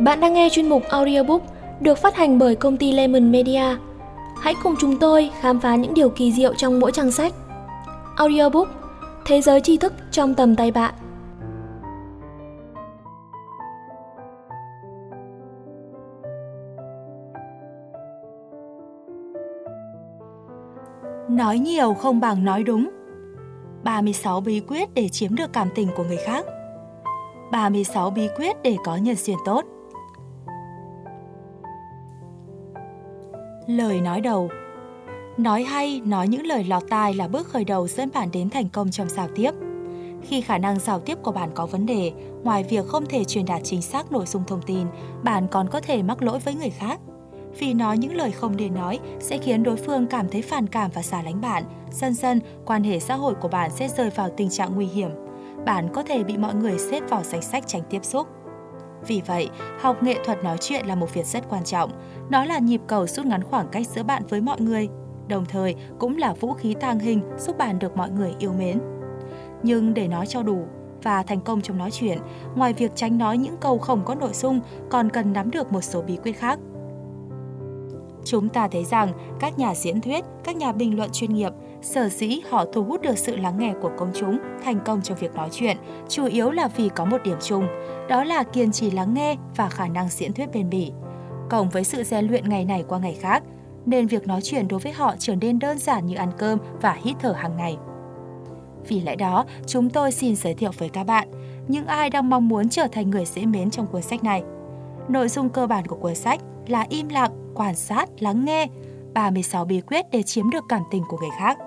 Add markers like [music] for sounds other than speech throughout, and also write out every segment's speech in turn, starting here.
Bạn đang nghe chuyên mục audiobook được phát hành bởi công ty Lemon Media. Hãy cùng chúng tôi khám phá những điều kỳ diệu trong mỗi trang sách. Audiobook, Thế giới tri thức trong tầm tay bạn. Nói nhiều không bằng nói đúng 36 bí quyết để chiếm được cảm tình của người khác 36 bí quyết để có nhân duyên tốt Lời nói đầu Nói hay, nói những lời lọt tai là bước khởi đầu dẫn bạn đến thành công trong giao tiếp. Khi khả năng giao tiếp của bạn có vấn đề, ngoài việc không thể truyền đạt chính xác nội dung thông tin, bạn còn có thể mắc lỗi với người khác. Vì nói những lời không nên nói sẽ khiến đối phương cảm thấy phản cảm và xa lánh bạn. Dần dần, quan hệ xã hội của bạn sẽ rơi vào tình trạng nguy hiểm. Bạn có thể bị mọi người xếp vào danh sách tránh tiếp xúc. Vì vậy, học nghệ thuật nói chuyện là một việc rất quan trọng. Nó là nhịp cầu rút ngắn khoảng cách giữa bạn với mọi người, đồng thời cũng là vũ khí tàng hình giúp bạn được mọi người yêu mến. Nhưng để nói cho đủ và thành công trong nói chuyện, ngoài việc tránh nói những câu không có nội dung, còn cần nắm được một số bí quyết khác. Chúng ta thấy rằng các nhà diễn thuyết, các nhà bình luận chuyên nghiệp, sở dĩ họ thu hút được sự lắng nghe của công chúng, thành công trong việc nói chuyện, chủ yếu là vì có một điểm chung, đó là kiên trì lắng nghe và khả năng diễn thuyết bền bỉ. Cộng với sự rèn luyện ngày này qua ngày khác, nên việc nói chuyện đối với họ trở nên đơn giản như ăn cơm và hít thở hàng ngày. Vì lẽ đó, chúng tôi xin giới thiệu với các bạn những ai đang mong muốn trở thành người dễ mến trong cuốn sách này. Nội dung cơ bản của cuốn sách là im lặng, quan sát, lắng nghe, 36 bí quyết để chiếm được cảm tình của người khác.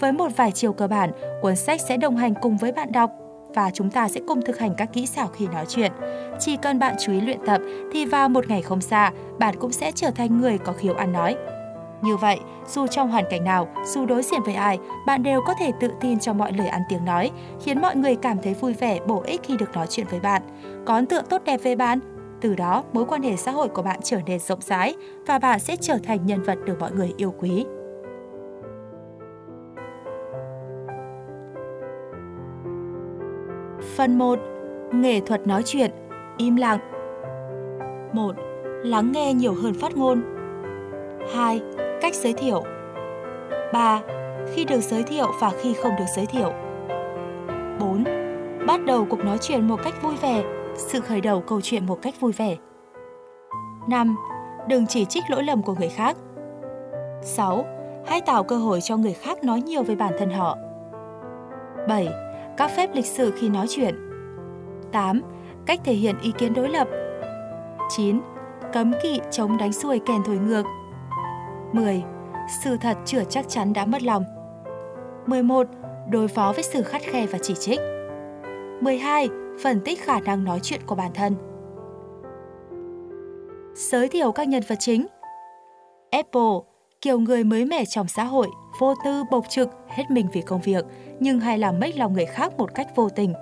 Với một vài chiều cơ bản, cuốn sách sẽ đồng hành cùng với bạn đọc và chúng ta sẽ cùng thực hành các kỹ xảo khi nói chuyện. Chỉ cần bạn chú ý luyện tập thì vào một ngày không xa, bạn cũng sẽ trở thành người có khiếu ăn nói. Như vậy, dù trong hoàn cảnh nào, dù đối diện với ai, bạn đều có thể tự tin cho mọi lời ăn tiếng nói, khiến mọi người cảm thấy vui vẻ, bổ ích khi được nói chuyện với bạn. Có ấn tượng tốt đẹp về bạn, từ đó mối quan hệ xã hội của bạn trở nên rộng rãi và bạn sẽ trở thành nhân vật được mọi người yêu quý. Phần 1. Nghệ thuật nói chuyện, im lặng 1. Lắng nghe nhiều hơn phát ngôn 2. Cách giới thiệu 3. Khi được giới thiệu và khi không được giới thiệu 4. Bắt đầu cuộc nói chuyện một cách vui vẻ, sự khởi đầu câu chuyện một cách vui vẻ 5. Đừng chỉ trích lỗi lầm của người khác 6. Hãy tạo cơ hội cho người khác nói nhiều về bản thân họ 7 các phép lịch sử khi nói chuyện. 8. Cách thể hiện ý kiến đối lập. 9. Cấm kỵ chống đánh xuôi kèn thổi ngược. 10. Sự thật chưa chắc chắn đã mất lòng. 11. Đối phó với sự khắt khe và chỉ trích. 12. Phân tích khả năng nói chuyện của bản thân. Giới thiệu các nhân vật chính Apple, kiểu người mới mẻ trong xã hội, vô tư, bộc trực, hết mình vì công việc, nhưng hay làm mất lòng người khác một cách vô tình.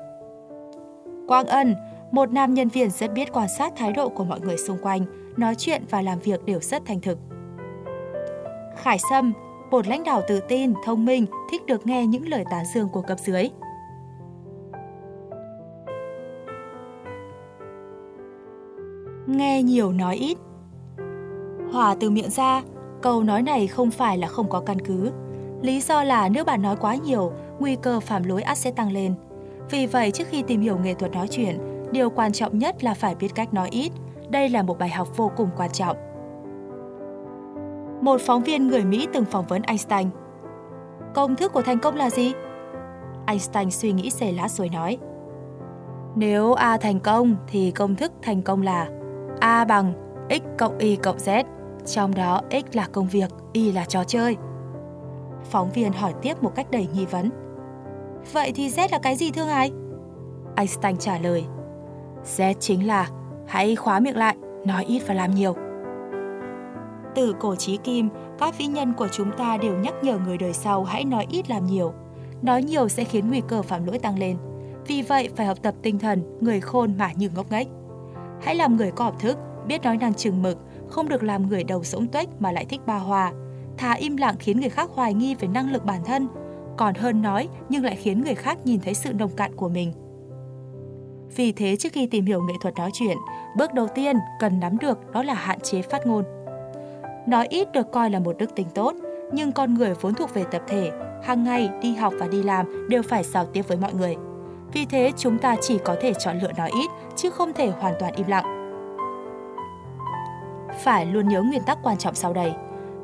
Quang Ân, một nam nhân viên rất biết quan sát thái độ của mọi người xung quanh, nói chuyện và làm việc đều rất thành thực. Khải Sâm, một lãnh đạo tự tin, thông minh, thích được nghe những lời tán dương của cấp dưới. Nghe nhiều nói ít Hòa từ miệng ra, câu nói này không phải là không có căn cứ. Lý do là nếu bạn nói quá nhiều, nguy cơ phạm lỗi ắt sẽ tăng lên. Vì vậy, trước khi tìm hiểu nghệ thuật nói chuyện, điều quan trọng nhất là phải biết cách nói ít. Đây là một bài học vô cùng quan trọng. Một phóng viên người Mỹ từng phỏng vấn Einstein. Công thức của thành công là gì? Einstein suy nghĩ xề lát rồi nói. Nếu A thành công thì công thức thành công là A bằng x cộng y cộng z, trong đó x là công việc, y là trò chơi. Phóng viên hỏi tiếp một cách đầy nghi vấn. Vậy thì Z là cái gì thưa ngài? Einstein trả lời. Z chính là hãy khóa miệng lại, nói ít và làm nhiều. Từ cổ chí kim, các vĩ nhân của chúng ta đều nhắc nhở người đời sau hãy nói ít làm nhiều. Nói nhiều sẽ khiến nguy cơ phạm lỗi tăng lên. Vì vậy phải học tập tinh thần, người khôn mà như ngốc nghếch. Hãy làm người có học thức, biết nói năng chừng mực, không được làm người đầu rỗng tuếch mà lại thích ba hòa. Thà im lặng khiến người khác hoài nghi về năng lực bản thân, còn hơn nói nhưng lại khiến người khác nhìn thấy sự nồng cạn của mình. Vì thế trước khi tìm hiểu nghệ thuật nói chuyện, bước đầu tiên cần nắm được đó là hạn chế phát ngôn. Nói ít được coi là một đức tính tốt, nhưng con người vốn thuộc về tập thể, hàng ngày đi học và đi làm đều phải giao tiếp với mọi người. Vì thế chúng ta chỉ có thể chọn lựa nói ít chứ không thể hoàn toàn im lặng. Phải luôn nhớ nguyên tắc quan trọng sau đây.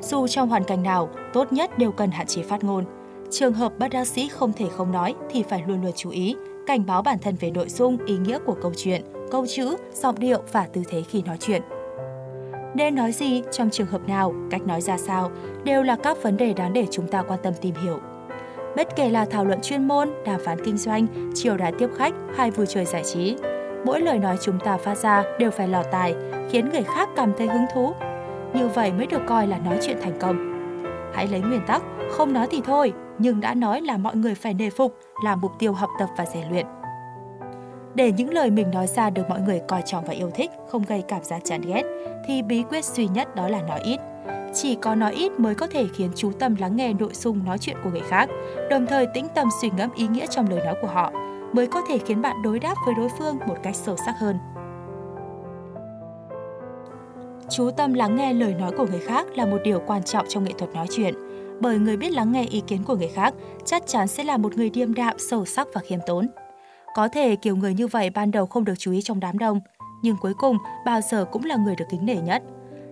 Dù trong hoàn cảnh nào, tốt nhất đều cần hạn chế phát ngôn. Trường hợp bác đa sĩ không thể không nói thì phải luôn luôn chú ý, cảnh báo bản thân về nội dung, ý nghĩa của câu chuyện, câu chữ, giọng điệu và tư thế khi nói chuyện. Nên nói gì, trong trường hợp nào, cách nói ra sao, đều là các vấn đề đáng để chúng ta quan tâm tìm hiểu. Bất kể là thảo luận chuyên môn, đàm phán kinh doanh, chiều đãi tiếp khách hay vui chơi giải trí, mỗi lời nói chúng ta phát ra đều phải lọt tài, khiến người khác cảm thấy hứng thú. Như vậy mới được coi là nói chuyện thành công. Hãy lấy nguyên tắc, không nói thì thôi, nhưng đã nói là mọi người phải nề phục, là mục tiêu học tập và rèn luyện. Để những lời mình nói ra được mọi người coi trọng và yêu thích, không gây cảm giác chán ghét, thì bí quyết duy nhất đó là nói ít. Chỉ có nói ít mới có thể khiến chú tâm lắng nghe nội dung nói chuyện của người khác, đồng thời tĩnh tâm suy ngẫm ý nghĩa trong lời nói của họ, mới có thể khiến bạn đối đáp với đối phương một cách sâu sắc hơn. Chú tâm lắng nghe lời nói của người khác là một điều quan trọng trong nghệ thuật nói chuyện, bởi người biết lắng nghe ý kiến của người khác chắc chắn sẽ là một người điềm đạm, sâu sắc và khiêm tốn. Có thể kiểu người như vậy ban đầu không được chú ý trong đám đông, nhưng cuối cùng bao giờ cũng là người được kính nể nhất.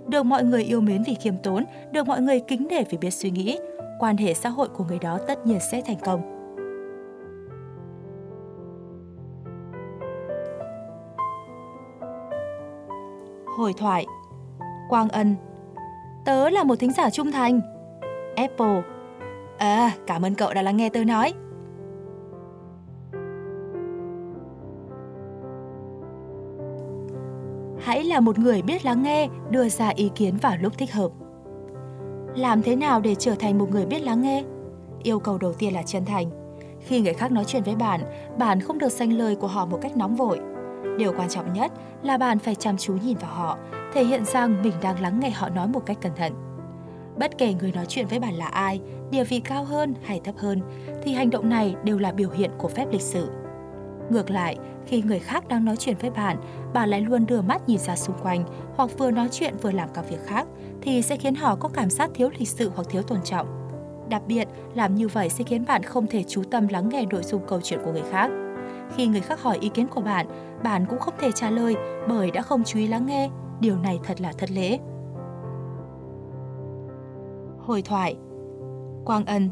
Được mọi người yêu mến vì khiêm tốn, được mọi người kính nể vì biết suy nghĩ, quan hệ xã hội của người đó tất nhiên sẽ thành công. Hồi thoại Quang Ân Tớ là một thính giả trung thành. Apple À, cảm ơn cậu đã lắng nghe tớ nói. hãy là một người biết lắng nghe, đưa ra ý kiến vào lúc thích hợp. Làm thế nào để trở thành một người biết lắng nghe? Yêu cầu đầu tiên là chân thành. Khi người khác nói chuyện với bạn, bạn không được xanh lời của họ một cách nóng vội. Điều quan trọng nhất là bạn phải chăm chú nhìn vào họ, thể hiện rằng mình đang lắng nghe họ nói một cách cẩn thận. Bất kể người nói chuyện với bạn là ai, địa vị cao hơn hay thấp hơn, thì hành động này đều là biểu hiện của phép lịch sự. Ngược lại, khi người khác đang nói chuyện với bạn, bạn lại luôn đưa mắt nhìn ra xung quanh hoặc vừa nói chuyện vừa làm các việc khác thì sẽ khiến họ có cảm giác thiếu lịch sự hoặc thiếu tôn trọng. Đặc biệt, làm như vậy sẽ khiến bạn không thể chú tâm lắng nghe nội dung câu chuyện của người khác. Khi người khác hỏi ý kiến của bạn, bạn cũng không thể trả lời bởi đã không chú ý lắng nghe. Điều này thật là thất lễ. Hồi thoại Quang Ân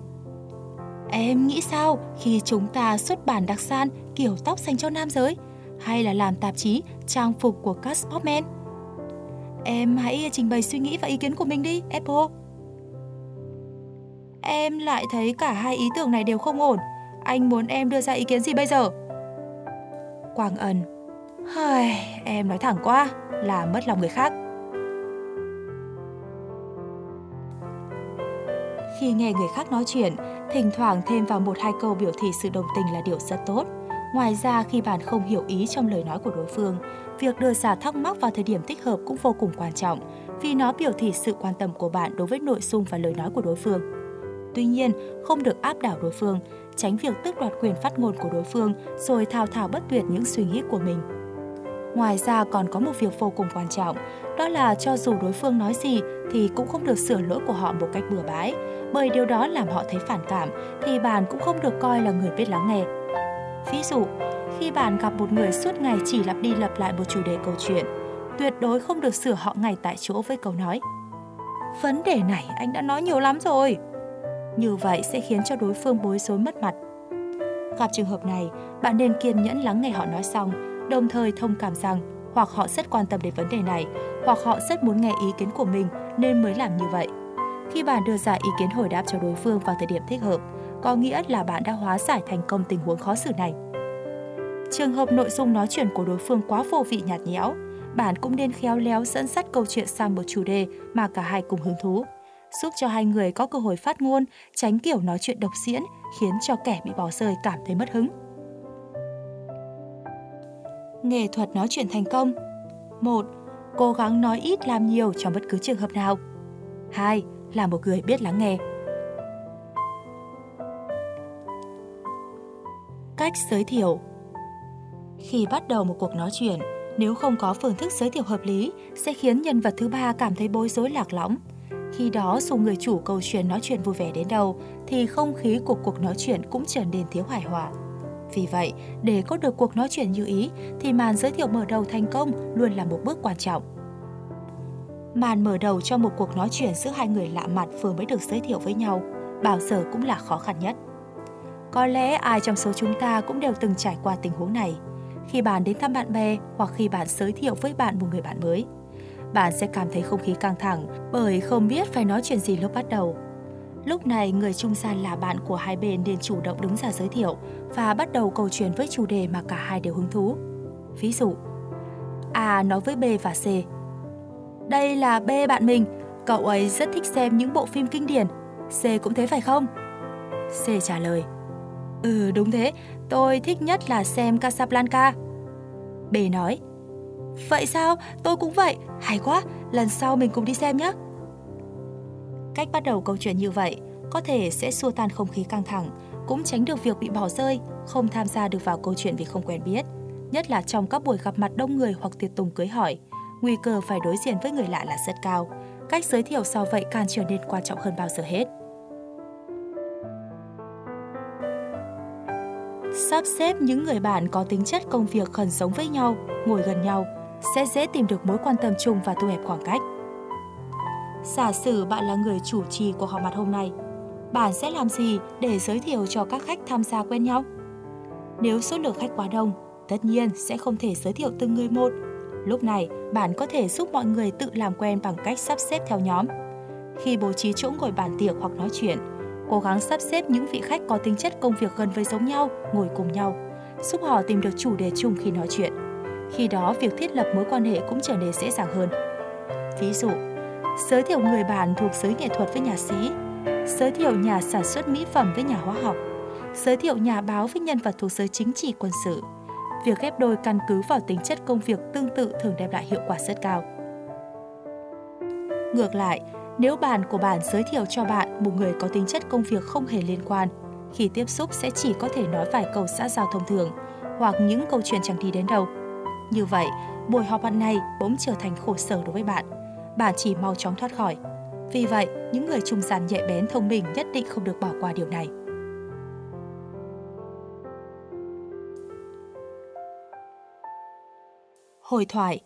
Em nghĩ sao khi chúng ta xuất bản đặc san kiểu tóc dành cho nam giới hay là làm tạp chí trang phục của các sportman? Em hãy trình bày suy nghĩ và ý kiến của mình đi, Apple. Em lại thấy cả hai ý tưởng này đều không ổn. Anh muốn em đưa ra ý kiến gì bây giờ? Quang Ân Hời, em nói thẳng quá, làm mất lòng người khác. Khi nghe người khác nói chuyện, thỉnh thoảng thêm vào một hai câu biểu thị sự đồng tình là điều rất tốt. Ngoài ra, khi bạn không hiểu ý trong lời nói của đối phương, việc đưa ra thắc mắc vào thời điểm thích hợp cũng vô cùng quan trọng, vì nó biểu thị sự quan tâm của bạn đối với nội dung và lời nói của đối phương. Tuy nhiên, không được áp đảo đối phương, tránh việc tước đoạt quyền phát ngôn của đối phương rồi thao thao bất tuyệt những suy nghĩ của mình. Ngoài ra còn có một việc vô cùng quan trọng, đó là cho dù đối phương nói gì thì cũng không được sửa lỗi của họ một cách bừa bãi, bởi điều đó làm họ thấy phản cảm thì bạn cũng không được coi là người biết lắng nghe. Ví dụ, khi bạn gặp một người suốt ngày chỉ lặp đi lặp lại một chủ đề câu chuyện, tuyệt đối không được sửa họ ngay tại chỗ với câu nói. Vấn đề này anh đã nói nhiều lắm rồi. Như vậy sẽ khiến cho đối phương bối rối mất mặt. Gặp trường hợp này, bạn nên kiên nhẫn lắng nghe họ nói xong, đồng thời thông cảm rằng hoặc họ rất quan tâm đến vấn đề này, hoặc họ rất muốn nghe ý kiến của mình nên mới làm như vậy. Khi bạn đưa ra ý kiến hồi đáp cho đối phương vào thời điểm thích hợp, có nghĩa là bạn đã hóa giải thành công tình huống khó xử này. Trường hợp nội dung nói chuyện của đối phương quá vô vị nhạt nhẽo, bạn cũng nên khéo léo dẫn dắt câu chuyện sang một chủ đề mà cả hai cùng hứng thú, giúp cho hai người có cơ hội phát ngôn, tránh kiểu nói chuyện độc diễn khiến cho kẻ bị bỏ rơi cảm thấy mất hứng. Nghệ thuật nói chuyện thành công 1. Cố gắng nói ít làm nhiều trong bất cứ trường hợp nào 2. Là một người biết lắng nghe Cách giới thiệu Khi bắt đầu một cuộc nói chuyện, nếu không có phương thức giới thiệu hợp lý, sẽ khiến nhân vật thứ ba cảm thấy bối rối lạc lõng. Khi đó, dù người chủ câu chuyện nói chuyện vui vẻ đến đâu, thì không khí của cuộc nói chuyện cũng trở nên thiếu hài hòa. Vì vậy, để có được cuộc nói chuyện như ý, thì màn giới thiệu mở đầu thành công luôn là một bước quan trọng. Màn mở đầu cho một cuộc nói chuyện giữa hai người lạ mặt vừa mới được giới thiệu với nhau, bao giờ cũng là khó khăn nhất. Có lẽ ai trong số chúng ta cũng đều từng trải qua tình huống này. Khi bạn đến thăm bạn bè hoặc khi bạn giới thiệu với bạn một người bạn mới, bạn sẽ cảm thấy không khí căng thẳng bởi không biết phải nói chuyện gì lúc bắt đầu. Lúc này, người trung gian là bạn của hai bên nên chủ động đứng ra giới thiệu và bắt đầu câu chuyện với chủ đề mà cả hai đều hứng thú. Ví dụ, A nói với B và C. Đây là B bạn mình, cậu ấy rất thích xem những bộ phim kinh điển. C cũng thế phải không? C trả lời. Ừ đúng thế, tôi thích nhất là xem Casablanca. B nói. Vậy sao? Tôi cũng vậy. Hay quá, lần sau mình cùng đi xem nhé. Cách bắt đầu câu chuyện như vậy có thể sẽ xua tan không khí căng thẳng, cũng tránh được việc bị bỏ rơi, không tham gia được vào câu chuyện vì không quen biết. Nhất là trong các buổi gặp mặt đông người hoặc tiệc tùng cưới hỏi, nguy cơ phải đối diện với người lạ là rất cao. Cách giới thiệu sau vậy càng trở nên quan trọng hơn bao giờ hết. Sắp xếp những người bạn có tính chất công việc gần giống với nhau, ngồi gần nhau, sẽ dễ tìm được mối quan tâm chung và thu hẹp khoảng cách. Giả sử bạn là người chủ trì của họp mặt hôm nay, bạn sẽ làm gì để giới thiệu cho các khách tham gia quen nhau? Nếu số lượng khách quá đông, tất nhiên sẽ không thể giới thiệu từng người một. Lúc này, bạn có thể giúp mọi người tự làm quen bằng cách sắp xếp theo nhóm. Khi bố trí chỗ ngồi bàn tiệc hoặc nói chuyện, cố gắng sắp xếp những vị khách có tính chất công việc gần với giống nhau, ngồi cùng nhau, giúp họ tìm được chủ đề chung khi nói chuyện. Khi đó, việc thiết lập mối quan hệ cũng trở nên dễ dàng hơn. Ví dụ, giới thiệu người bạn thuộc giới nghệ thuật với nhà sĩ, giới thiệu nhà sản xuất mỹ phẩm với nhà hóa học, giới thiệu nhà báo với nhân vật thuộc giới chính trị quân sự. Việc ghép đôi căn cứ vào tính chất công việc tương tự thường đem lại hiệu quả rất cao. Ngược lại, nếu bạn của bạn giới thiệu cho bạn một người có tính chất công việc không hề liên quan, khi tiếp xúc sẽ chỉ có thể nói vài câu xã giao thông thường hoặc những câu chuyện chẳng đi đến đâu. Như vậy, buổi họp mặt này bỗng trở thành khổ sở đối với bạn. Bạn chỉ mau chóng thoát khỏi. Vì vậy, những người trung gian nhạy bén thông minh nhất định không được bỏ qua điều này. Hồi thoại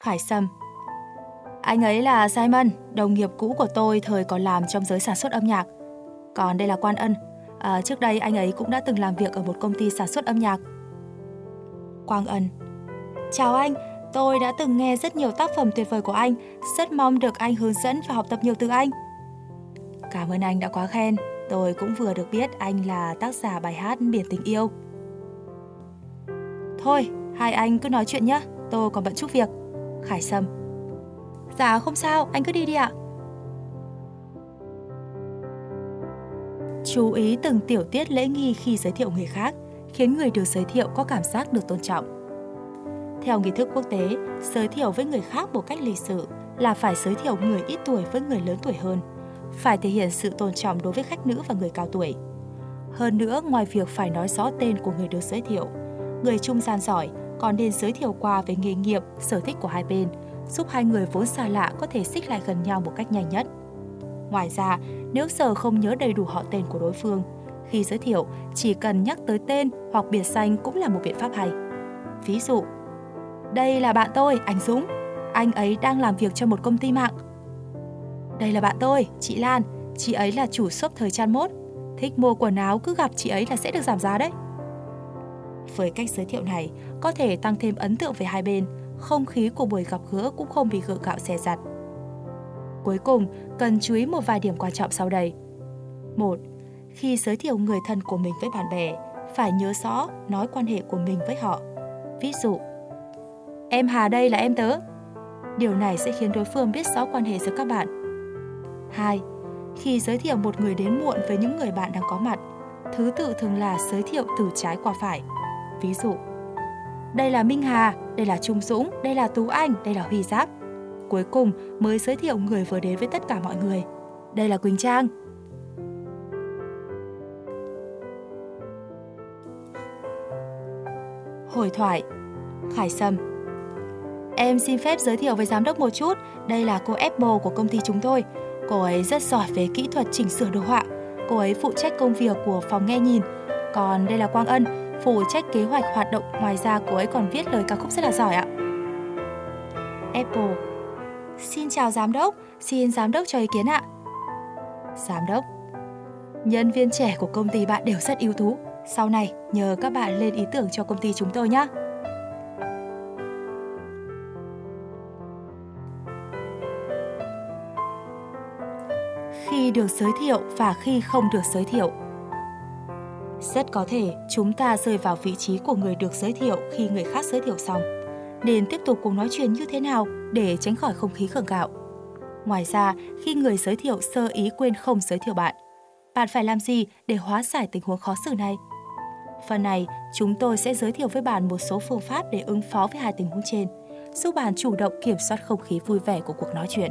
Khải Sâm Anh ấy là Simon, đồng nghiệp cũ của tôi thời còn làm trong giới sản xuất âm nhạc. Còn đây là Quan Ân. À, trước đây anh ấy cũng đã từng làm việc ở một công ty sản xuất âm nhạc. Quang Ân Chào anh, tôi đã từng nghe rất nhiều tác phẩm tuyệt vời của anh, rất mong được anh hướng dẫn và học tập nhiều từ anh. Cảm ơn anh đã quá khen, tôi cũng vừa được biết anh là tác giả bài hát Biển Tình Yêu. Thôi, hai anh cứ nói chuyện nhé, tôi còn bận chút việc. Khải Sâm Dạ không sao, anh cứ đi đi ạ. Chú ý từng tiểu tiết lễ nghi khi giới thiệu người khác, khiến người được giới thiệu có cảm giác được tôn trọng. Theo nghi thức quốc tế, giới thiệu với người khác một cách lịch sự là phải giới thiệu người ít tuổi với người lớn tuổi hơn, phải thể hiện sự tôn trọng đối với khách nữ và người cao tuổi. Hơn nữa, ngoài việc phải nói rõ tên của người được giới thiệu, người trung gian giỏi còn nên giới thiệu qua về nghề nghiệp, sở thích của hai bên, giúp hai người vốn xa lạ có thể xích lại gần nhau một cách nhanh nhất. Ngoài ra, nếu giờ không nhớ đầy đủ họ tên của đối phương, khi giới thiệu chỉ cần nhắc tới tên hoặc biệt danh cũng là một biện pháp hay. Ví dụ, đây là bạn tôi, anh Dũng. Anh ấy đang làm việc cho một công ty mạng. Đây là bạn tôi, chị Lan. Chị ấy là chủ shop thời trang mốt. Thích mua quần áo cứ gặp chị ấy là sẽ được giảm giá đấy. Với cách giới thiệu này, có thể tăng thêm ấn tượng về hai bên, không khí của buổi gặp gỡ cũng không bị gượng gạo xè giặt. Cuối cùng, cần chú ý một vài điểm quan trọng sau đây. 1. Khi giới thiệu người thân của mình với bạn bè, phải nhớ rõ nói quan hệ của mình với họ. Ví dụ, Em Hà đây là em tớ. Điều này sẽ khiến đối phương biết rõ quan hệ giữa các bạn. 2. Khi giới thiệu một người đến muộn với những người bạn đang có mặt, thứ tự thường là giới thiệu từ trái qua phải. Ví dụ, đây là Minh Hà, đây là Trung Dũng, đây là Tú Anh, đây là Huy Giáp. Cuối cùng mới giới thiệu người vừa đến với tất cả mọi người. Đây là Quỳnh Trang. Hồi thoại Khải Sâm Em xin phép giới thiệu với giám đốc một chút, đây là cô Apple của công ty chúng tôi. Cô ấy rất giỏi về kỹ thuật chỉnh sửa đồ họa. Cô ấy phụ trách công việc của phòng nghe nhìn. Còn đây là Quang Ân, phụ trách kế hoạch hoạt động. Ngoài ra cô ấy còn viết lời ca khúc rất là giỏi ạ. Apple Xin chào giám đốc, xin giám đốc cho ý kiến ạ. Giám đốc Nhân viên trẻ của công ty bạn đều rất ưu tú. Sau này nhờ các bạn lên ý tưởng cho công ty chúng tôi nhé. Được giới thiệu và khi không được giới thiệu. Rất có thể chúng ta rơi vào vị trí của người được giới thiệu khi người khác giới thiệu xong. Nên tiếp tục cuộc nói chuyện như thế nào để tránh khỏi không khí khẩn gạo. Ngoài ra, khi người giới thiệu sơ ý quên không giới thiệu bạn, bạn phải làm gì để hóa giải tình huống khó xử này? Phần này, chúng tôi sẽ giới thiệu với bạn một số phương pháp để ứng phó với hai tình huống trên, giúp bạn chủ động kiểm soát không khí vui vẻ của cuộc nói chuyện.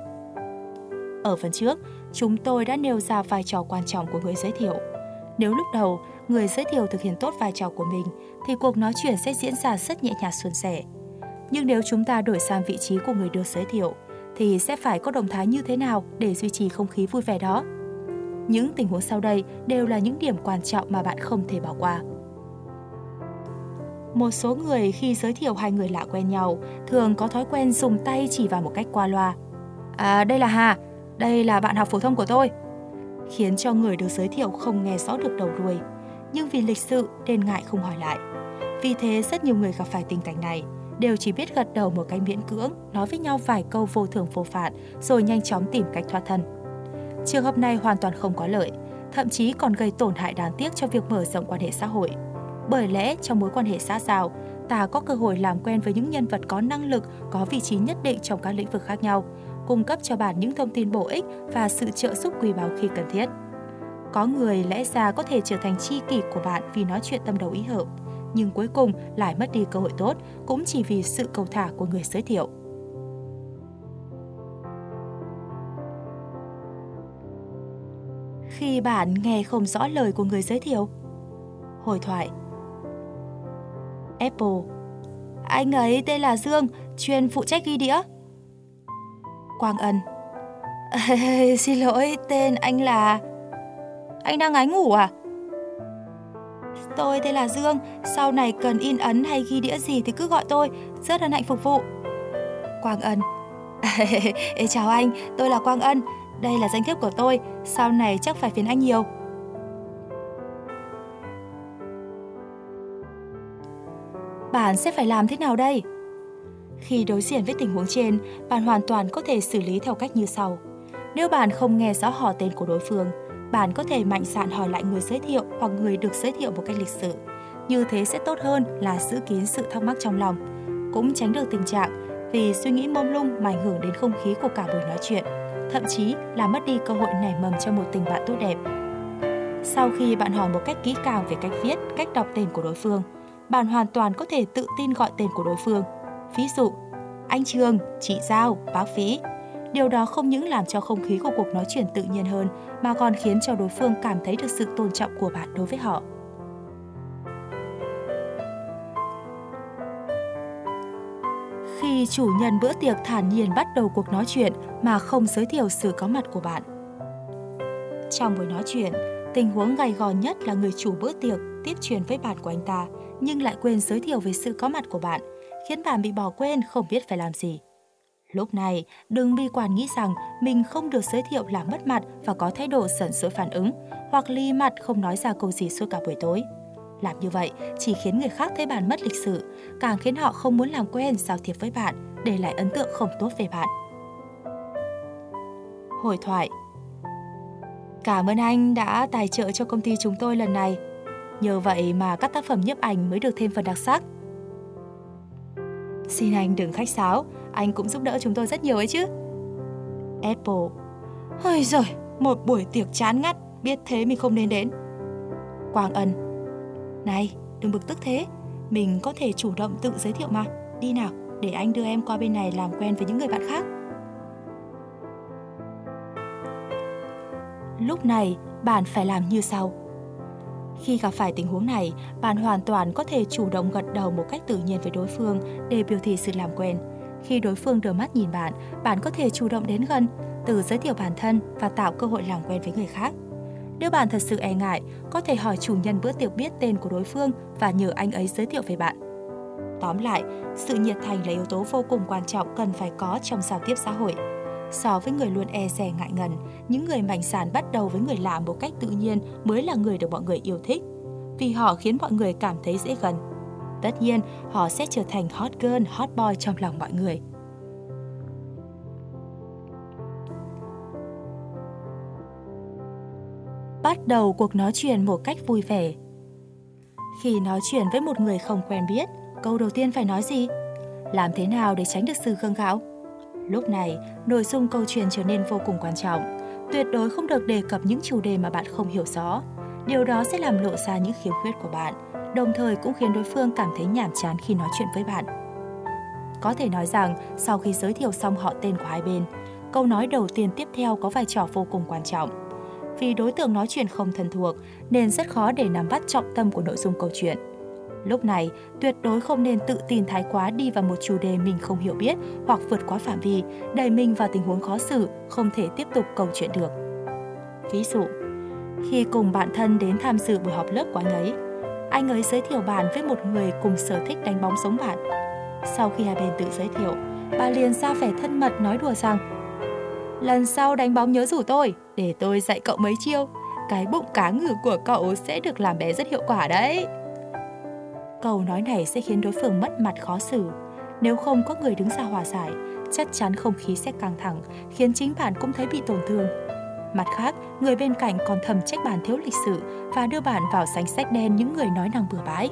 Ở phần trước, chúng tôi đã nêu ra vai trò quan trọng của người giới thiệu. Nếu lúc đầu, người giới thiệu thực hiện tốt vai trò của mình, thì cuộc nói chuyện sẽ diễn ra rất nhẹ nhàng suôn sẻ. Nhưng nếu chúng ta đổi sang vị trí của người được giới thiệu, thì sẽ phải có động thái như thế nào để duy trì không khí vui vẻ đó? Những tình huống sau đây đều là những điểm quan trọng mà bạn không thể bỏ qua. Một số người khi giới thiệu hai người lạ quen nhau thường có thói quen dùng tay chỉ vào một cách qua loa. À, đây là Hà, đây là bạn học phổ thông của tôi. Khiến cho người được giới thiệu không nghe rõ được đầu đuôi. Nhưng vì lịch sự nên ngại không hỏi lại. Vì thế rất nhiều người gặp phải tình cảnh này đều chỉ biết gật đầu một cách miễn cưỡng, nói với nhau vài câu vô thường vô phạt rồi nhanh chóng tìm cách thoát thân. Trường hợp này hoàn toàn không có lợi, thậm chí còn gây tổn hại đáng tiếc cho việc mở rộng quan hệ xã hội. Bởi lẽ trong mối quan hệ xã giao, ta có cơ hội làm quen với những nhân vật có năng lực, có vị trí nhất định trong các lĩnh vực khác nhau, cung cấp cho bạn những thông tin bổ ích và sự trợ giúp quý báu khi cần thiết. Có người lẽ ra có thể trở thành tri kỷ của bạn vì nói chuyện tâm đầu ý hợp, nhưng cuối cùng lại mất đi cơ hội tốt cũng chỉ vì sự cầu thả của người giới thiệu. Khi bạn nghe không rõ lời của người giới thiệu Hồi thoại Apple Anh ấy tên là Dương, chuyên phụ trách ghi đĩa Quang Ân Xin lỗi, tên anh là... Anh đang ngái ngủ à? Tôi tên là Dương, sau này cần in ấn hay ghi đĩa gì thì cứ gọi tôi, rất hân hạnh phục vụ. Quang Ân [laughs] Chào anh, tôi là Quang Ân, đây là danh thiếp của tôi, sau này chắc phải phiền anh nhiều. Bạn sẽ phải làm thế nào đây? Khi đối diện với tình huống trên, bạn hoàn toàn có thể xử lý theo cách như sau. Nếu bạn không nghe rõ họ tên của đối phương, bạn có thể mạnh dạn hỏi lại người giới thiệu hoặc người được giới thiệu một cách lịch sự. Như thế sẽ tốt hơn là giữ kín sự thắc mắc trong lòng, cũng tránh được tình trạng vì suy nghĩ mông lung mà ảnh hưởng đến không khí của cả buổi nói chuyện, thậm chí là mất đi cơ hội nảy mầm cho một tình bạn tốt đẹp. Sau khi bạn hỏi một cách kỹ càng về cách viết, cách đọc tên của đối phương, bạn hoàn toàn có thể tự tin gọi tên của đối phương. Ví dụ, anh Trường, chị Giao, bác Phí, Điều đó không những làm cho không khí của cuộc nói chuyện tự nhiên hơn mà còn khiến cho đối phương cảm thấy được sự tôn trọng của bạn đối với họ. Khi chủ nhân bữa tiệc thản nhiên bắt đầu cuộc nói chuyện mà không giới thiệu sự có mặt của bạn. Trong buổi nói chuyện, tình huống gay gò nhất là người chủ bữa tiệc tiếp truyền với bạn của anh ta nhưng lại quên giới thiệu về sự có mặt của bạn, khiến bạn bị bỏ quên không biết phải làm gì. Lúc này, đừng bi quan nghĩ rằng mình không được giới thiệu là mất mặt và có thái độ giận dỗi phản ứng, hoặc ly mặt không nói ra câu gì suốt cả buổi tối. Làm như vậy chỉ khiến người khác thấy bạn mất lịch sự, càng khiến họ không muốn làm quen giao thiệp với bạn, để lại ấn tượng không tốt về bạn. Hồi thoại Cảm ơn anh đã tài trợ cho công ty chúng tôi lần này. Nhờ vậy mà các tác phẩm nhiếp ảnh mới được thêm phần đặc sắc. Xin anh đừng khách sáo, anh cũng giúp đỡ chúng tôi rất nhiều ấy chứ. Apple hơi rồi một buổi tiệc chán ngắt, biết thế mình không nên đến. Quang Ân Này, đừng bực tức thế, mình có thể chủ động tự giới thiệu mà. Đi nào, để anh đưa em qua bên này làm quen với những người bạn khác. Lúc này, bạn phải làm như sau. Khi gặp phải tình huống này, bạn hoàn toàn có thể chủ động gật đầu một cách tự nhiên với đối phương để biểu thị sự làm quen. Khi đối phương đưa mắt nhìn bạn, bạn có thể chủ động đến gần, tự giới thiệu bản thân và tạo cơ hội làm quen với người khác. Nếu bạn thật sự e ngại, có thể hỏi chủ nhân bữa tiệc biết tên của đối phương và nhờ anh ấy giới thiệu về bạn. Tóm lại, sự nhiệt thành là yếu tố vô cùng quan trọng cần phải có trong giao tiếp xã hội. So với người luôn e dè ngại ngần, những người mạnh sản bắt đầu với người lạ một cách tự nhiên mới là người được mọi người yêu thích. Vì họ khiến mọi người cảm thấy dễ gần. Tất nhiên, họ sẽ trở thành hot girl, hot boy trong lòng mọi người. Bắt đầu cuộc nói chuyện một cách vui vẻ. Khi nói chuyện với một người không quen biết, câu đầu tiên phải nói gì? Làm thế nào để tránh được sự gương gạo? Lúc này, nội dung câu chuyện trở nên vô cùng quan trọng. Tuyệt đối không được đề cập những chủ đề mà bạn không hiểu rõ. Điều đó sẽ làm lộ ra những khiếm khuyết của bạn, đồng thời cũng khiến đối phương cảm thấy nhàm chán khi nói chuyện với bạn. Có thể nói rằng, sau khi giới thiệu xong họ tên của hai bên, câu nói đầu tiên tiếp theo có vai trò vô cùng quan trọng. Vì đối tượng nói chuyện không thân thuộc, nên rất khó để nắm bắt trọng tâm của nội dung câu chuyện. Lúc này, tuyệt đối không nên tự tin thái quá đi vào một chủ đề mình không hiểu biết hoặc vượt quá phạm vi, đẩy mình vào tình huống khó xử, không thể tiếp tục câu chuyện được. Ví dụ, khi cùng bạn thân đến tham dự buổi họp lớp của anh ấy, anh ấy giới thiệu bạn với một người cùng sở thích đánh bóng giống bạn. Sau khi hai bên tự giới thiệu, bà liền ra vẻ thân mật nói đùa rằng Lần sau đánh bóng nhớ rủ tôi, để tôi dạy cậu mấy chiêu. Cái bụng cá ngừ của cậu sẽ được làm bé rất hiệu quả đấy. Câu nói này sẽ khiến đối phương mất mặt khó xử. Nếu không có người đứng ra hòa giải, chắc chắn không khí sẽ căng thẳng, khiến chính bạn cũng thấy bị tổn thương. Mặt khác, người bên cạnh còn thầm trách bạn thiếu lịch sự và đưa bạn vào danh sách đen những người nói năng bừa bãi.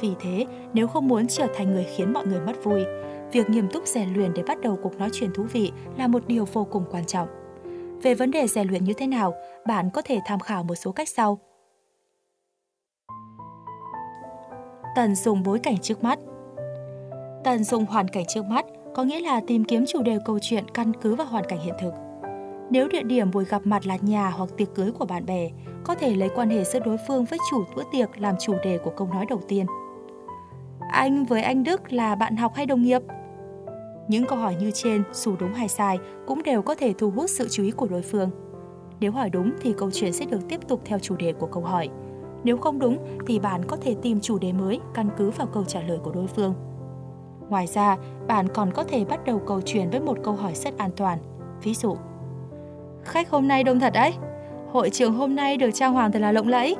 Vì thế, nếu không muốn trở thành người khiến mọi người mất vui, việc nghiêm túc rèn luyện để bắt đầu cuộc nói chuyện thú vị là một điều vô cùng quan trọng. Về vấn đề rèn luyện như thế nào, bạn có thể tham khảo một số cách sau. Tận dụng bối cảnh trước mắt. Tận dụng hoàn cảnh trước mắt có nghĩa là tìm kiếm chủ đề câu chuyện căn cứ vào hoàn cảnh hiện thực. Nếu địa điểm buổi gặp mặt là nhà hoặc tiệc cưới của bạn bè, có thể lấy quan hệ giữa đối phương với chủ bữa tiệc làm chủ đề của câu nói đầu tiên. Anh với anh Đức là bạn học hay đồng nghiệp? Những câu hỏi như trên, dù đúng hay sai, cũng đều có thể thu hút sự chú ý của đối phương. Nếu hỏi đúng thì câu chuyện sẽ được tiếp tục theo chủ đề của câu hỏi – nếu không đúng thì bạn có thể tìm chủ đề mới căn cứ vào câu trả lời của đối phương. Ngoài ra, bạn còn có thể bắt đầu câu chuyện với một câu hỏi rất an toàn. Ví dụ, Khách hôm nay đông thật đấy. Hội trường hôm nay được trang hoàng thật là lộng lẫy.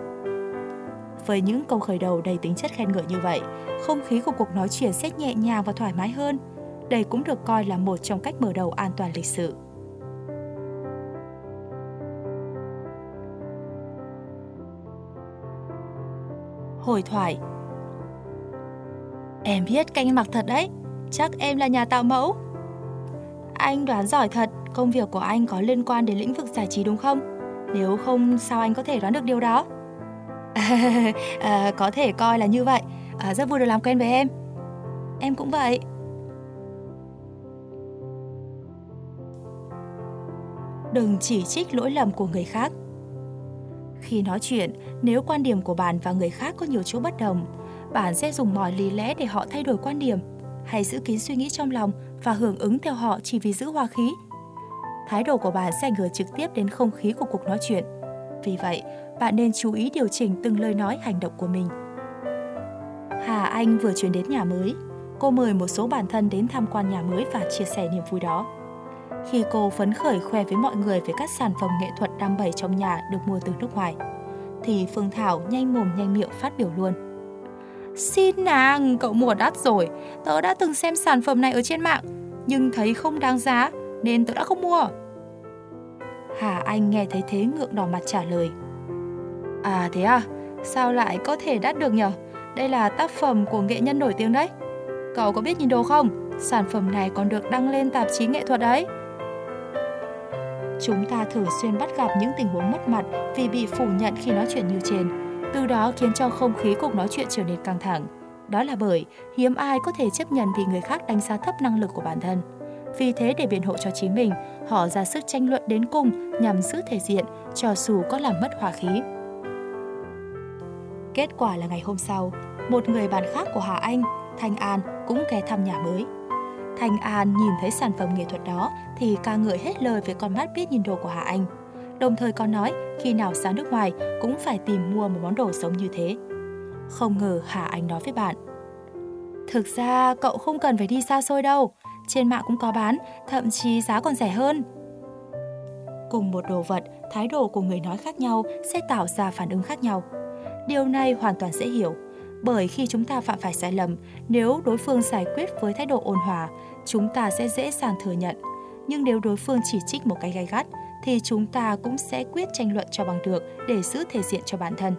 Với những câu khởi đầu đầy tính chất khen ngợi như vậy, không khí của cuộc nói chuyện sẽ nhẹ nhàng và thoải mái hơn. Đây cũng được coi là một trong cách mở đầu an toàn lịch sự. Hồi thoại. Em biết canh mặc thật đấy, chắc em là nhà tạo mẫu. Anh đoán giỏi thật, công việc của anh có liên quan đến lĩnh vực giải trí đúng không? Nếu không, sao anh có thể đoán được điều đó? [laughs] à, có thể coi là như vậy, à, rất vui được làm quen với em. Em cũng vậy. Đừng chỉ trích lỗi lầm của người khác khi nói chuyện, nếu quan điểm của bạn và người khác có nhiều chỗ bất đồng, bạn sẽ dùng mọi lý lẽ để họ thay đổi quan điểm, hay giữ kín suy nghĩ trong lòng và hưởng ứng theo họ chỉ vì giữ hòa khí. Thái độ của bạn sẽ ảnh hưởng trực tiếp đến không khí của cuộc nói chuyện. Vì vậy, bạn nên chú ý điều chỉnh từng lời nói hành động của mình. Hà Anh vừa chuyển đến nhà mới. Cô mời một số bạn thân đến tham quan nhà mới và chia sẻ niềm vui đó khi cô phấn khởi khoe với mọi người về các sản phẩm nghệ thuật đam bày trong nhà được mua từ nước ngoài. Thì Phương Thảo nhanh mồm nhanh miệng phát biểu luôn. Xin nàng, cậu mua đắt rồi. Tớ đã từng xem sản phẩm này ở trên mạng, nhưng thấy không đáng giá nên tớ đã không mua. Hà Anh nghe thấy thế ngượng đỏ mặt trả lời. À thế à, sao lại có thể đắt được nhở? Đây là tác phẩm của nghệ nhân nổi tiếng đấy. Cậu có biết nhìn đồ không? Sản phẩm này còn được đăng lên tạp chí nghệ thuật đấy. Chúng ta thường xuyên bắt gặp những tình huống mất mặt vì bị phủ nhận khi nói chuyện như trên, từ đó khiến cho không khí cuộc nói chuyện trở nên căng thẳng. Đó là bởi hiếm ai có thể chấp nhận vì người khác đánh giá thấp năng lực của bản thân. Vì thế để biện hộ cho chính mình, họ ra sức tranh luận đến cùng nhằm giữ thể diện, cho dù có làm mất hòa khí. Kết quả là ngày hôm sau, một người bạn khác của Hà Anh, Thanh An cũng ghé thăm nhà mới. Thanh An nhìn thấy sản phẩm nghệ thuật đó thì ca ngợi hết lời về con mắt biết nhìn đồ của Hà Anh. Đồng thời còn nói khi nào sang nước ngoài cũng phải tìm mua một món đồ giống như thế. Không ngờ Hà Anh nói với bạn. Thực ra cậu không cần phải đi xa xôi đâu, trên mạng cũng có bán, thậm chí giá còn rẻ hơn. Cùng một đồ vật, thái độ của người nói khác nhau sẽ tạo ra phản ứng khác nhau. Điều này hoàn toàn dễ hiểu, bởi khi chúng ta phạm phải sai lầm, nếu đối phương giải quyết với thái độ ôn hòa, chúng ta sẽ dễ dàng thừa nhận. Nhưng nếu đối phương chỉ trích một cái gay gắt, thì chúng ta cũng sẽ quyết tranh luận cho bằng được để giữ thể diện cho bản thân.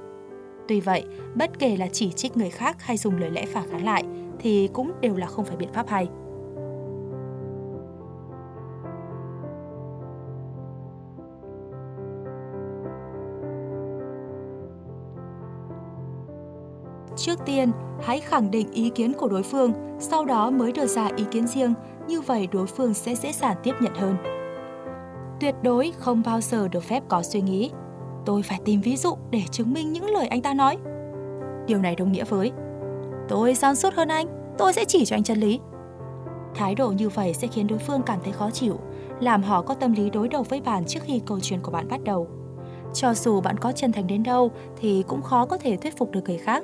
Tuy vậy, bất kể là chỉ trích người khác hay dùng lời lẽ phản kháng lại, thì cũng đều là không phải biện pháp hay. Trước tiên, hãy khẳng định ý kiến của đối phương, sau đó mới đưa ra ý kiến riêng, như vậy đối phương sẽ dễ dàng tiếp nhận hơn. Tuyệt đối không bao giờ được phép có suy nghĩ. Tôi phải tìm ví dụ để chứng minh những lời anh ta nói. Điều này đồng nghĩa với Tôi sáng suốt hơn anh, tôi sẽ chỉ cho anh chân lý. Thái độ như vậy sẽ khiến đối phương cảm thấy khó chịu, làm họ có tâm lý đối đầu với bạn trước khi câu chuyện của bạn bắt đầu. Cho dù bạn có chân thành đến đâu thì cũng khó có thể thuyết phục được người khác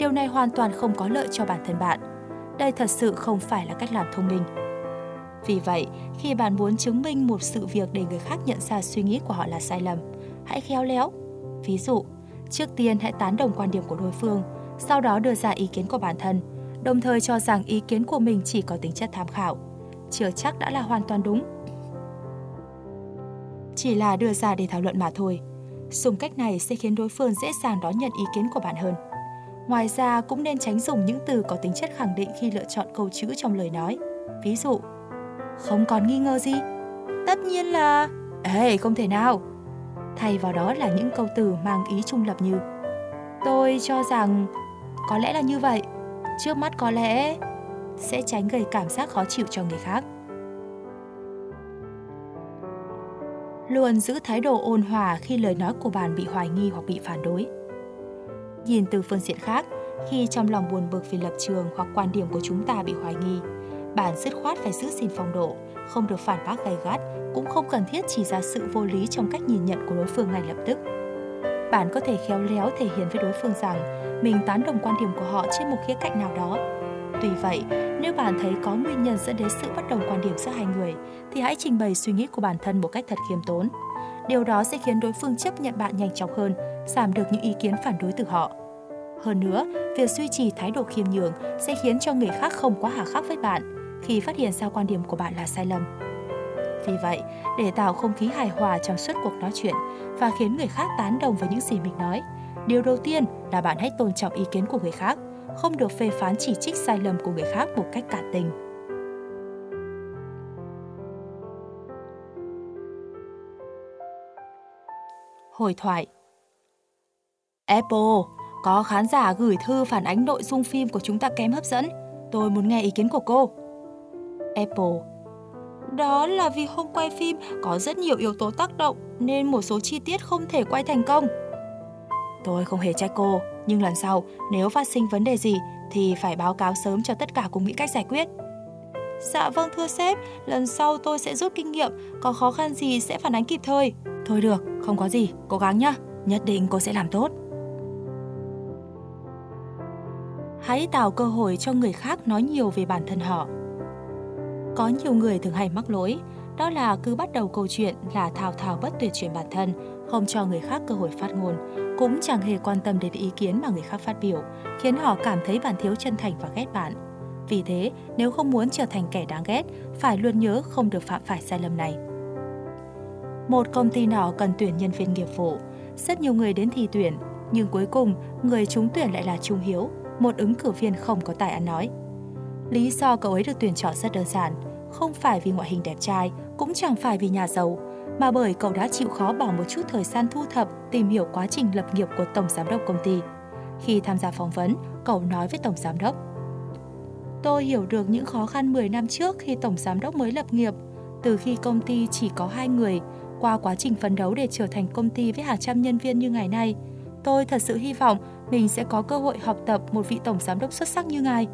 Điều này hoàn toàn không có lợi cho bản thân bạn. Đây thật sự không phải là cách làm thông minh. Vì vậy, khi bạn muốn chứng minh một sự việc để người khác nhận ra suy nghĩ của họ là sai lầm, hãy khéo léo. Ví dụ, trước tiên hãy tán đồng quan điểm của đối phương, sau đó đưa ra ý kiến của bản thân, đồng thời cho rằng ý kiến của mình chỉ có tính chất tham khảo, chưa chắc đã là hoàn toàn đúng. Chỉ là đưa ra để thảo luận mà thôi. Dùng cách này sẽ khiến đối phương dễ dàng đón nhận ý kiến của bạn hơn. Ngoài ra cũng nên tránh dùng những từ có tính chất khẳng định khi lựa chọn câu chữ trong lời nói. Ví dụ, không còn nghi ngờ gì. Tất nhiên là... Ê, không thể nào. Thay vào đó là những câu từ mang ý trung lập như Tôi cho rằng có lẽ là như vậy. Trước mắt có lẽ sẽ tránh gây cảm giác khó chịu cho người khác. Luôn giữ thái độ ôn hòa khi lời nói của bạn bị hoài nghi hoặc bị phản đối. Nhìn từ phương diện khác, khi trong lòng buồn bực vì lập trường hoặc quan điểm của chúng ta bị hoài nghi, bạn dứt khoát phải giữ gìn phong độ, không được phản bác gay gắt, cũng không cần thiết chỉ ra sự vô lý trong cách nhìn nhận của đối phương ngay lập tức. Bạn có thể khéo léo thể hiện với đối phương rằng mình tán đồng quan điểm của họ trên một khía cạnh nào đó. Tuy vậy, nếu bạn thấy có nguyên nhân dẫn đến sự bất đồng quan điểm giữa hai người, thì hãy trình bày suy nghĩ của bản thân một cách thật khiêm tốn. Điều đó sẽ khiến đối phương chấp nhận bạn nhanh chóng hơn giảm được những ý kiến phản đối từ họ. Hơn nữa, việc duy trì thái độ khiêm nhường sẽ khiến cho người khác không quá hà khắc với bạn khi phát hiện ra quan điểm của bạn là sai lầm. Vì vậy, để tạo không khí hài hòa trong suốt cuộc nói chuyện và khiến người khác tán đồng với những gì mình nói, điều đầu tiên là bạn hãy tôn trọng ý kiến của người khác, không được phê phán chỉ trích sai lầm của người khác một cách cả tình. Hồi thoại Apple, có khán giả gửi thư phản ánh nội dung phim của chúng ta kém hấp dẫn. Tôi muốn nghe ý kiến của cô. Apple Đó là vì hôm quay phim có rất nhiều yếu tố tác động nên một số chi tiết không thể quay thành công. Tôi không hề trách cô, nhưng lần sau nếu phát sinh vấn đề gì thì phải báo cáo sớm cho tất cả cùng nghĩ cách giải quyết. Dạ vâng thưa sếp, lần sau tôi sẽ rút kinh nghiệm, có khó khăn gì sẽ phản ánh kịp thời. Thôi được, không có gì, cố gắng nhá, nhất định cô sẽ làm tốt. hãy tạo cơ hội cho người khác nói nhiều về bản thân họ. Có nhiều người thường hay mắc lỗi, đó là cứ bắt đầu câu chuyện là thao thao bất tuyệt chuyện bản thân, không cho người khác cơ hội phát ngôn, cũng chẳng hề quan tâm đến ý kiến mà người khác phát biểu, khiến họ cảm thấy bạn thiếu chân thành và ghét bạn. Vì thế, nếu không muốn trở thành kẻ đáng ghét, phải luôn nhớ không được phạm phải sai lầm này. Một công ty nọ cần tuyển nhân viên nghiệp vụ, rất nhiều người đến thi tuyển, nhưng cuối cùng người trúng tuyển lại là Trung Hiếu, một ứng cử viên không có tài ăn nói. Lý do cậu ấy được tuyển chọn rất đơn giản, không phải vì ngoại hình đẹp trai, cũng chẳng phải vì nhà giàu, mà bởi cậu đã chịu khó bỏ một chút thời gian thu thập, tìm hiểu quá trình lập nghiệp của tổng giám đốc công ty. Khi tham gia phỏng vấn, cậu nói với tổng giám đốc: "Tôi hiểu được những khó khăn 10 năm trước khi tổng giám đốc mới lập nghiệp, từ khi công ty chỉ có hai người, qua quá trình phấn đấu để trở thành công ty với hàng trăm nhân viên như ngày nay, tôi thật sự hy vọng mình sẽ có cơ hội học tập một vị tổng giám đốc xuất sắc như ngài.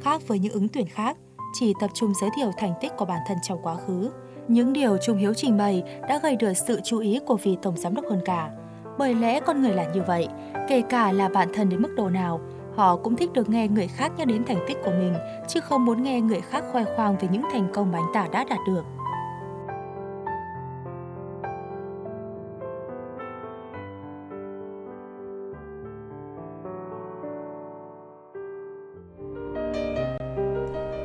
Khác với những ứng tuyển khác, chỉ tập trung giới thiệu thành tích của bản thân trong quá khứ. Những điều Trung Hiếu trình bày đã gây được sự chú ý của vị tổng giám đốc hơn cả. Bởi lẽ con người là như vậy, kể cả là bạn thân đến mức độ nào, họ cũng thích được nghe người khác nhắc đến thành tích của mình, chứ không muốn nghe người khác khoe khoang về những thành công mà anh ta đã đạt được.